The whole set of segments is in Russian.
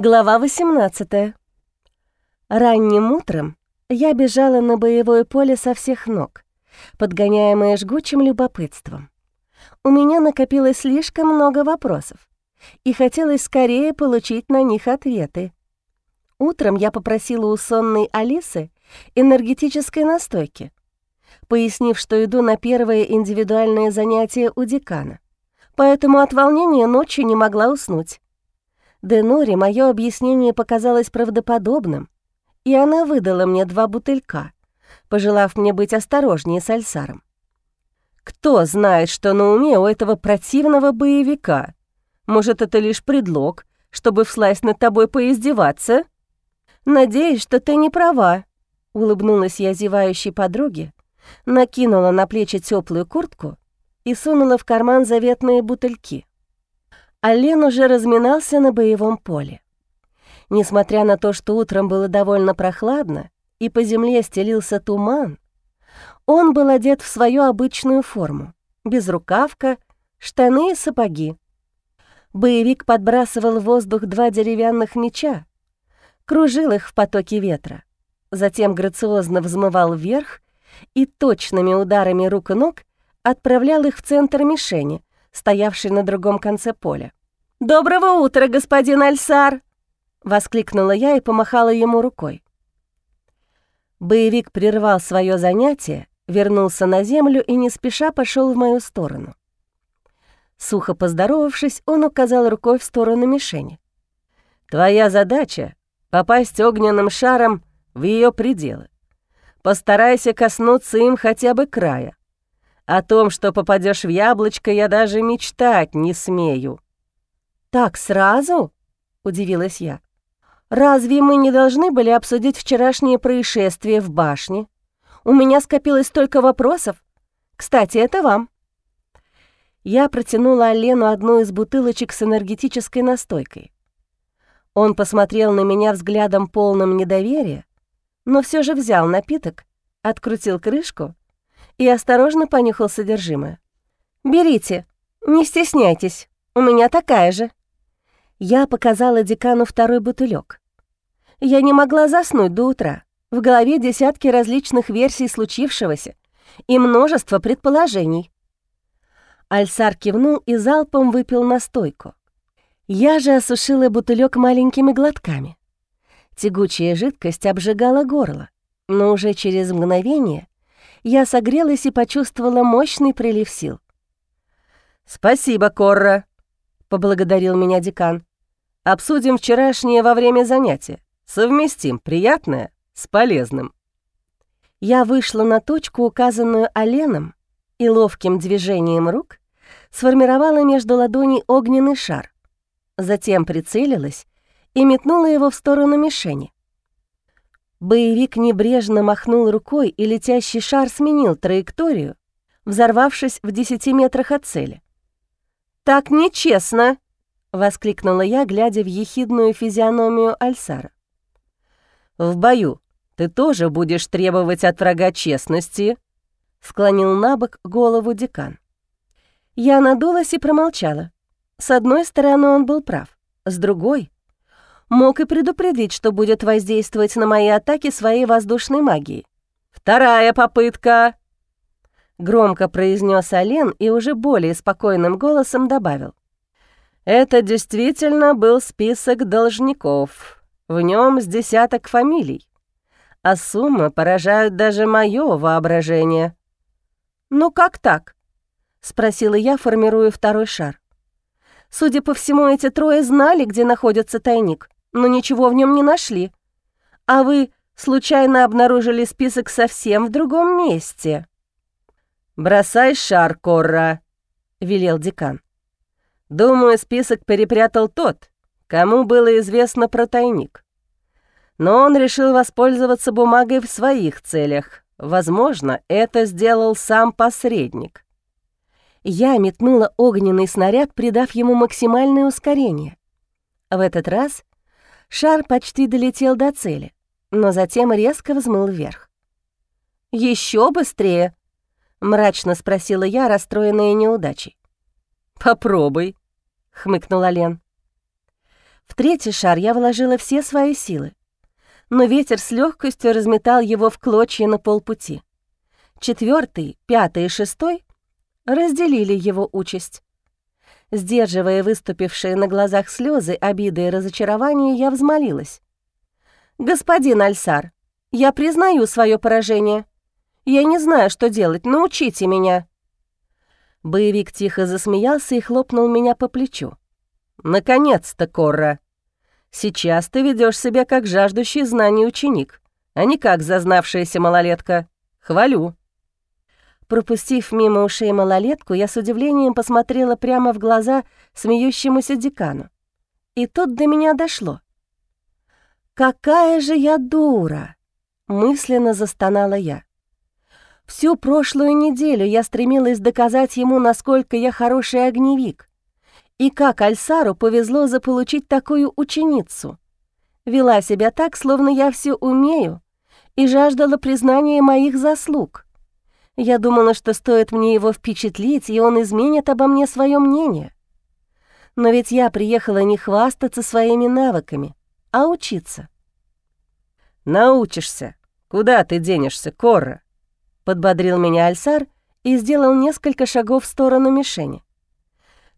Глава 18. Ранним утром я бежала на боевое поле со всех ног, подгоняемая жгучим любопытством. У меня накопилось слишком много вопросов, и хотелось скорее получить на них ответы. Утром я попросила у сонной Алисы энергетической настойки, пояснив, что иду на первое индивидуальное занятие у декана, поэтому от волнения ночью не могла уснуть. Деноре мое объяснение показалось правдоподобным, и она выдала мне два бутылька, пожелав мне быть осторожнее с Альсаром. Кто знает, что на уме у этого противного боевика? Может, это лишь предлог, чтобы всласть над тобой поиздеваться? Надеюсь, что ты не права, улыбнулась я зевающей подруге, накинула на плечи теплую куртку и сунула в карман заветные бутыльки. Ален уже разминался на боевом поле. Несмотря на то, что утром было довольно прохладно и по земле стелился туман, он был одет в свою обычную форму, безрукавка, штаны и сапоги. Боевик подбрасывал в воздух два деревянных меча, кружил их в потоке ветра, затем грациозно взмывал вверх и точными ударами рук и ног отправлял их в центр мишени, стоявший на другом конце поля. «Доброго утра, господин Альсар!» — воскликнула я и помахала ему рукой. Боевик прервал свое занятие, вернулся на землю и не спеша пошел в мою сторону. Сухо поздоровавшись, он указал рукой в сторону мишени. «Твоя задача — попасть огненным шаром в ее пределы. Постарайся коснуться им хотя бы края. О том, что попадешь в яблочко, я даже мечтать не смею». «Так сразу?» — удивилась я. «Разве мы не должны были обсудить вчерашнее происшествие в башне? У меня скопилось столько вопросов. Кстати, это вам». Я протянула Олену одну из бутылочек с энергетической настойкой. Он посмотрел на меня взглядом полным недоверия, но все же взял напиток, открутил крышку и осторожно понюхал содержимое. «Берите, не стесняйтесь, у меня такая же». Я показала декану второй бутылек. Я не могла заснуть до утра. В голове десятки различных версий случившегося и множество предположений. Альсар кивнул и залпом выпил настойку. Я же осушила бутылек маленькими глотками. Тягучая жидкость обжигала горло, но уже через мгновение я согрелась и почувствовала мощный прилив сил. «Спасибо, Корра», — поблагодарил меня декан. «Обсудим вчерашнее во время занятия. Совместим приятное с полезным». Я вышла на точку, указанную Оленом, и ловким движением рук сформировала между ладоней огненный шар. Затем прицелилась и метнула его в сторону мишени. Боевик небрежно махнул рукой, и летящий шар сменил траекторию, взорвавшись в десяти метрах от цели. «Так нечестно!» — воскликнула я, глядя в ехидную физиономию Альсара. «В бою ты тоже будешь требовать от врага честности?» — склонил на бок голову декан. Я надулась и промолчала. С одной стороны, он был прав, с другой — мог и предупредить, что будет воздействовать на мои атаки своей воздушной магией. «Вторая попытка!» Громко произнес Ален и уже более спокойным голосом добавил. «Это действительно был список должников. В нем с десяток фамилий. А суммы поражают даже мое воображение». «Ну как так?» — спросила я, формируя второй шар. Судя по всему, эти трое знали, где находится тайник, но ничего в нем не нашли. А вы случайно обнаружили список совсем в другом месте. «Бросай шар, Корра», — велел декан. «Думаю, список перепрятал тот, кому было известно про тайник. Но он решил воспользоваться бумагой в своих целях. Возможно, это сделал сам посредник. Я метнула огненный снаряд, придав ему максимальное ускорение. В этот раз шар почти долетел до цели, но затем резко взмыл вверх. Еще быстрее!» — мрачно спросила я, расстроенная неудачей. «Попробуй», — хмыкнула Лен. В третий шар я вложила все свои силы, но ветер с легкостью разметал его в клочья на полпути. Четвертый, пятый и шестой разделили его участь. Сдерживая выступившие на глазах слезы, обиды и разочарования, я взмолилась. «Господин Альсар, я признаю свое поражение. Я не знаю, что делать, научите меня». Боевик тихо засмеялся и хлопнул меня по плечу. «Наконец-то, Корра! Сейчас ты ведешь себя как жаждущий знаний ученик, а не как зазнавшаяся малолетка. Хвалю!» Пропустив мимо ушей малолетку, я с удивлением посмотрела прямо в глаза смеющемуся декану. И тут до меня дошло. «Какая же я дура!» — мысленно застонала я. Всю прошлую неделю я стремилась доказать ему, насколько я хороший огневик. И как Альсару повезло заполучить такую ученицу. Вела себя так, словно я все умею, и жаждала признания моих заслуг. Я думала, что стоит мне его впечатлить, и он изменит обо мне свое мнение. Но ведь я приехала не хвастаться своими навыками, а учиться. «Научишься. Куда ты денешься, Кора?» — подбодрил меня Альсар и сделал несколько шагов в сторону мишени.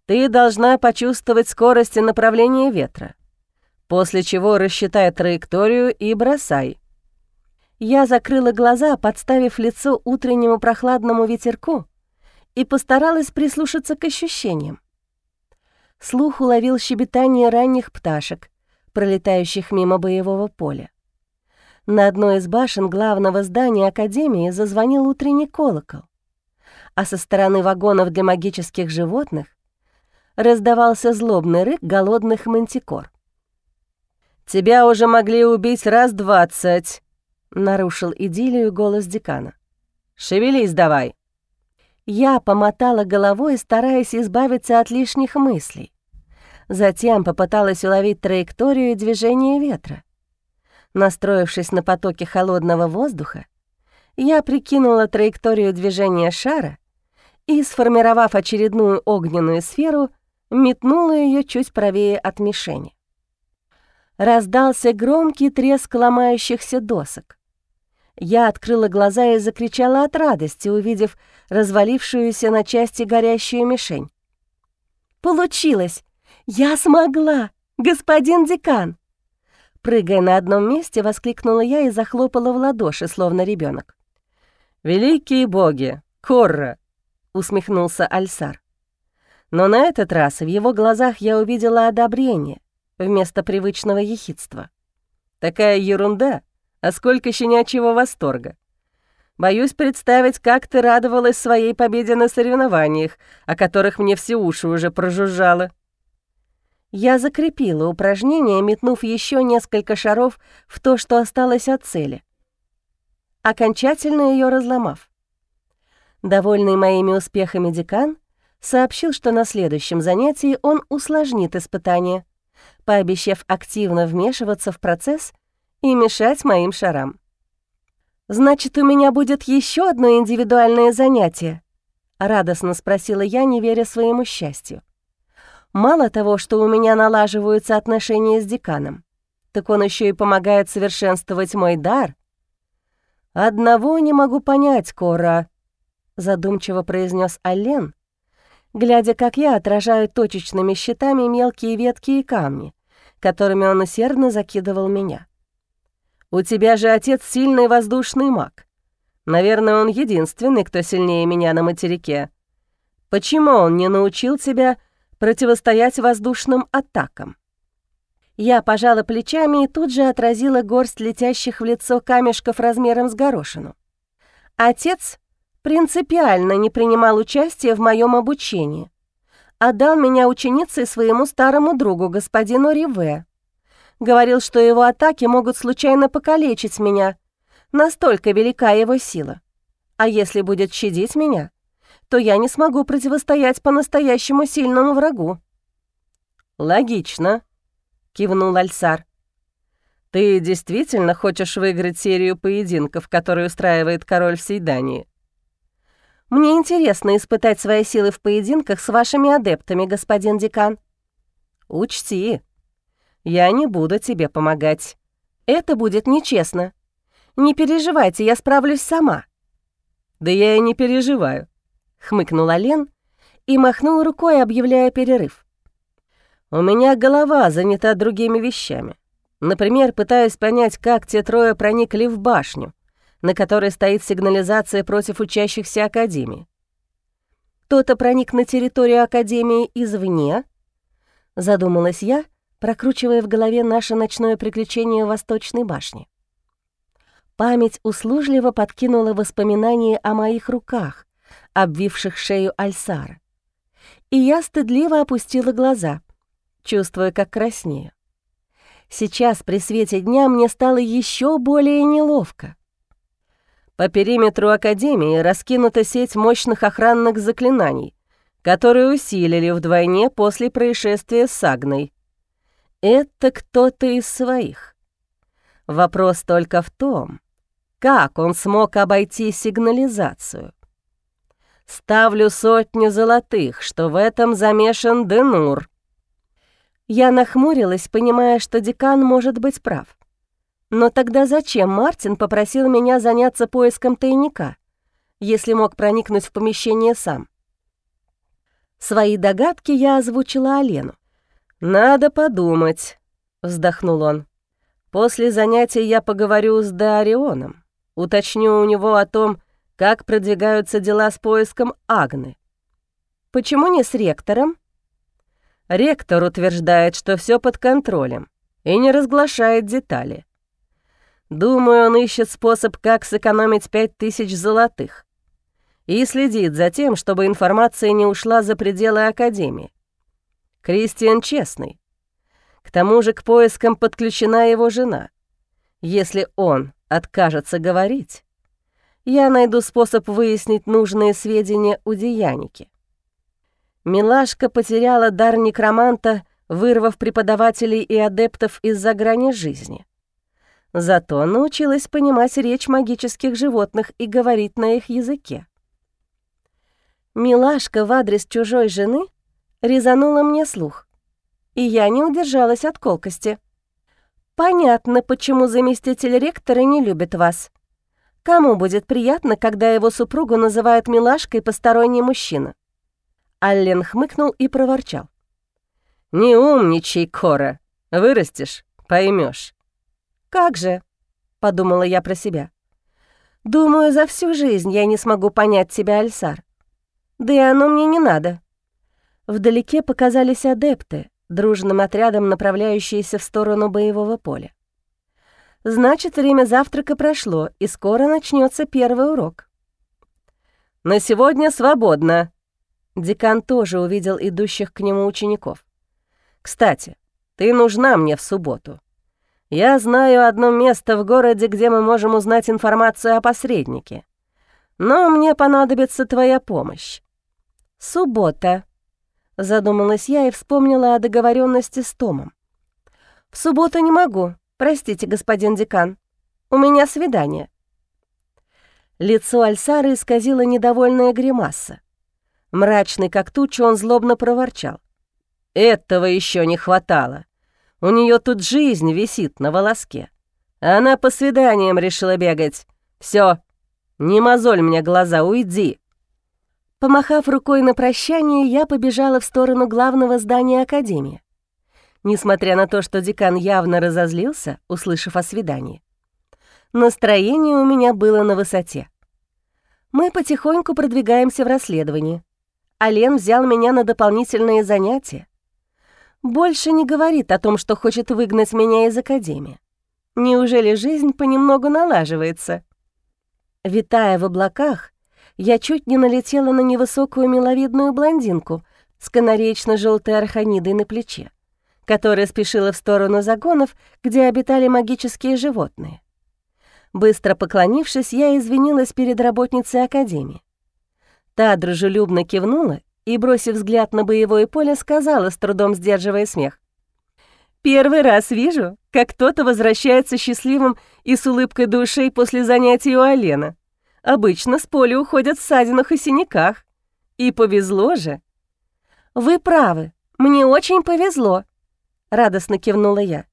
«Ты должна почувствовать скорость и направление ветра, после чего рассчитай траекторию и бросай. Я закрыла глаза, подставив лицо утреннему прохладному ветерку, и постаралась прислушаться к ощущениям. Слух уловил щебетание ранних пташек, пролетающих мимо боевого поля. На одной из башен главного здания Академии зазвонил утренний колокол, а со стороны вагонов для магических животных раздавался злобный рык голодных мантикор. «Тебя уже могли убить раз двадцать», — нарушил идиллию голос декана. «Шевелись давай!» Я помотала головой, стараясь избавиться от лишних мыслей. Затем попыталась уловить траекторию движения ветра. Настроившись на потоки холодного воздуха, я прикинула траекторию движения шара и, сформировав очередную огненную сферу, метнула ее чуть правее от мишени. Раздался громкий треск ломающихся досок. Я открыла глаза и закричала от радости, увидев развалившуюся на части горящую мишень. «Получилось! Я смогла! Господин декан!» Прыгая на одном месте, воскликнула я и захлопала в ладоши, словно ребенок. «Великие боги! Корра!» — усмехнулся Альсар. Но на этот раз в его глазах я увидела одобрение вместо привычного ехидства. «Такая ерунда!» А сколько щенячьего восторга. Боюсь представить, как ты радовалась своей победе на соревнованиях, о которых мне все уши уже прожужжало. Я закрепила упражнение, метнув еще несколько шаров в то, что осталось от цели, окончательно ее разломав. Довольный моими успехами декан сообщил, что на следующем занятии он усложнит испытание, пообещав активно вмешиваться в процесс и мешать моим шарам. «Значит, у меня будет еще одно индивидуальное занятие?» — радостно спросила я, не веря своему счастью. «Мало того, что у меня налаживаются отношения с деканом, так он еще и помогает совершенствовать мой дар». «Одного не могу понять, Кора», — задумчиво произнес Аллен, глядя, как я отражаю точечными щитами мелкие ветки и камни, которыми он усердно закидывал меня. У тебя же отец сильный воздушный маг. Наверное, он единственный, кто сильнее меня на материке. Почему он не научил тебя противостоять воздушным атакам?» Я пожала плечами и тут же отразила горсть летящих в лицо камешков размером с горошину. Отец принципиально не принимал участия в моем обучении. Отдал меня ученицей своему старому другу, господину Риве. Говорил, что его атаки могут случайно покалечить меня. Настолько велика его сила. А если будет щадить меня, то я не смогу противостоять по-настоящему сильному врагу». «Логично», — кивнул Альсар. «Ты действительно хочешь выиграть серию поединков, которые устраивает король в Сейдании?» «Мне интересно испытать свои силы в поединках с вашими адептами, господин декан». «Учти, я не буду тебе помогать. Это будет нечестно. Не переживайте, я справлюсь сама». «Да я и не переживаю», — хмыкнула Лен и махнул рукой, объявляя перерыв. «У меня голова занята другими вещами. Например, пытаюсь понять, как те трое проникли в башню, на которой стоит сигнализация против учащихся Академии. Кто-то проник на территорию Академии извне? Задумалась я, прокручивая в голове наше ночное приключение в Восточной башне. Память услужливо подкинула воспоминания о моих руках, обвивших шею Альсара. И я стыдливо опустила глаза, чувствуя, как краснею. Сейчас при свете дня мне стало еще более неловко. По периметру Академии раскинута сеть мощных охранных заклинаний, которые усилили вдвойне после происшествия с Агной. Это кто-то из своих. Вопрос только в том, как он смог обойти сигнализацию. Ставлю сотню золотых, что в этом замешан Денур. Я нахмурилась, понимая, что декан может быть прав. Но тогда зачем Мартин попросил меня заняться поиском тайника, если мог проникнуть в помещение сам? Свои догадки я озвучила Алену. «Надо подумать», — вздохнул он. «После занятий я поговорю с Дарионом, уточню у него о том, как продвигаются дела с поиском Агны». «Почему не с ректором?» Ректор утверждает, что все под контролем и не разглашает детали. Думаю, он ищет способ, как сэкономить пять тысяч золотых и следит за тем, чтобы информация не ушла за пределы Академии. Кристиан честный. К тому же к поискам подключена его жена. Если он откажется говорить, я найду способ выяснить нужные сведения у Деяники. Милашка потеряла дар некроманта, вырвав преподавателей и адептов из-за грани жизни. Зато научилась понимать речь магических животных и говорить на их языке. Милашка в адрес чужой жены резанула мне слух, и я не удержалась от колкости. «Понятно, почему заместитель ректора не любит вас. Кому будет приятно, когда его супругу называют милашкой посторонний мужчина? Аллен хмыкнул и проворчал. «Не умничай, Кора. Вырастешь, поймешь. «Как же?» — подумала я про себя. «Думаю, за всю жизнь я не смогу понять тебя, Альсар. Да и оно мне не надо». Вдалеке показались адепты, дружным отрядом направляющиеся в сторону боевого поля. Значит, время завтрака прошло, и скоро начнется первый урок. «На сегодня свободно», Декан тоже увидел идущих к нему учеников. «Кстати, ты нужна мне в субботу. Я знаю одно место в городе, где мы можем узнать информацию о посреднике. Но мне понадобится твоя помощь». «Суббота», — задумалась я и вспомнила о договоренности с Томом. «В субботу не могу, простите, господин декан. У меня свидание». Лицо Альсары исказило недовольная гримаса. Мрачный как туча, он злобно проворчал. «Этого еще не хватало. У нее тут жизнь висит на волоске. Она по свиданиям решила бегать. Все, не мозоль мне глаза, уйди». Помахав рукой на прощание, я побежала в сторону главного здания Академии. Несмотря на то, что декан явно разозлился, услышав о свидании. Настроение у меня было на высоте. Мы потихоньку продвигаемся в расследовании. Ален взял меня на дополнительные занятия. Больше не говорит о том, что хочет выгнать меня из академии. Неужели жизнь понемногу налаживается? Витая в облаках, я чуть не налетела на невысокую миловидную блондинку с канареечно желтой арханидой на плече, которая спешила в сторону загонов, где обитали магические животные. Быстро поклонившись, я извинилась перед работницей Академии. Та дружелюбно кивнула и, бросив взгляд на боевое поле, сказала, с трудом сдерживая смех. «Первый раз вижу, как кто-то возвращается счастливым и с улыбкой душей после занятий у Алена. Обычно с поля уходят в ссадинах и синяках. И повезло же». «Вы правы, мне очень повезло», —— радостно кивнула я.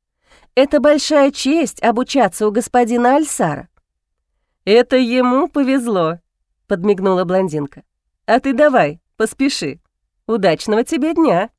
«Это большая честь обучаться у господина Альсара». «Это ему повезло», — подмигнула блондинка. «А ты давай, поспеши. Удачного тебе дня!»